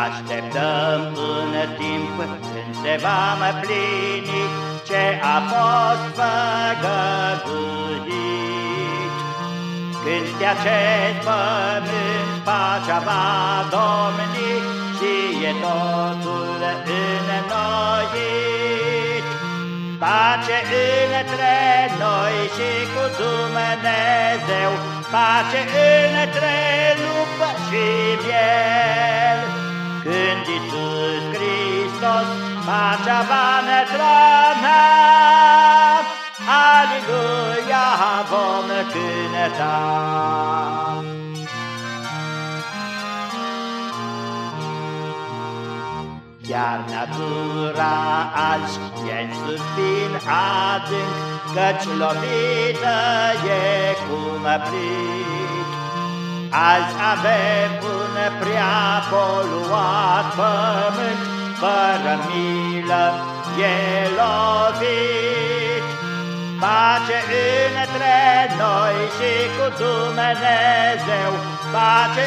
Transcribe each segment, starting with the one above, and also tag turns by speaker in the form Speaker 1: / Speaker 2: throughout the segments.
Speaker 1: Așteptăm în timp când se va mai plini ce a fost făgăduit. Când de acest pământ pacea va domni și e totul înnoit. Pace între noi și cu Dumnezeu, pace între lupă și miel. Când Iisus Hristos pacea va ne trăna, Aleluia vom cânta. Chiar natura azi e în suspin adânc, Căci lovită e cum plic. Azi avem un prea poluat pământ, Fără milă e lovit. Pace între noi și cu Dumnezeu, Pace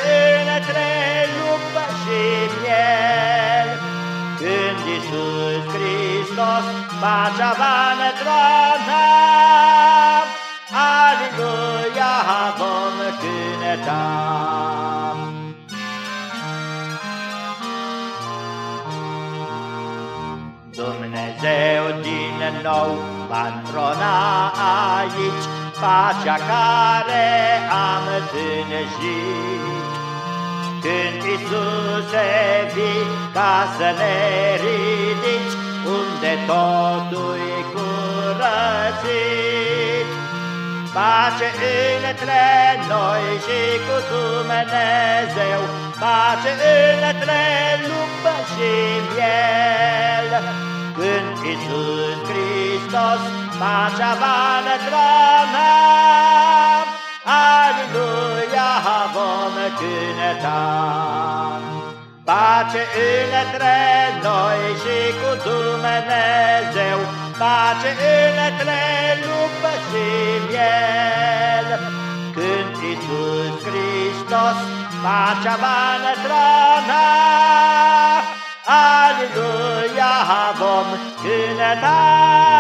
Speaker 1: între lupă și miel. Când Iisus Hristos pacea va ne Dumnezeu din nou va întrona aici pacea care am tânjit. Când Iisuse vii ca să ne ridici, unde totul-i curățit. Pace între noi și cu Dumnezeu, pace între lupă și miel. Când Iisus Hristos pacea va ne trăna, Aleluia vom cânta. Pace între noi și cu Dumnezeu, Pace între lupă și miel. Când Iisus Hristos pacea va ne vom cânta.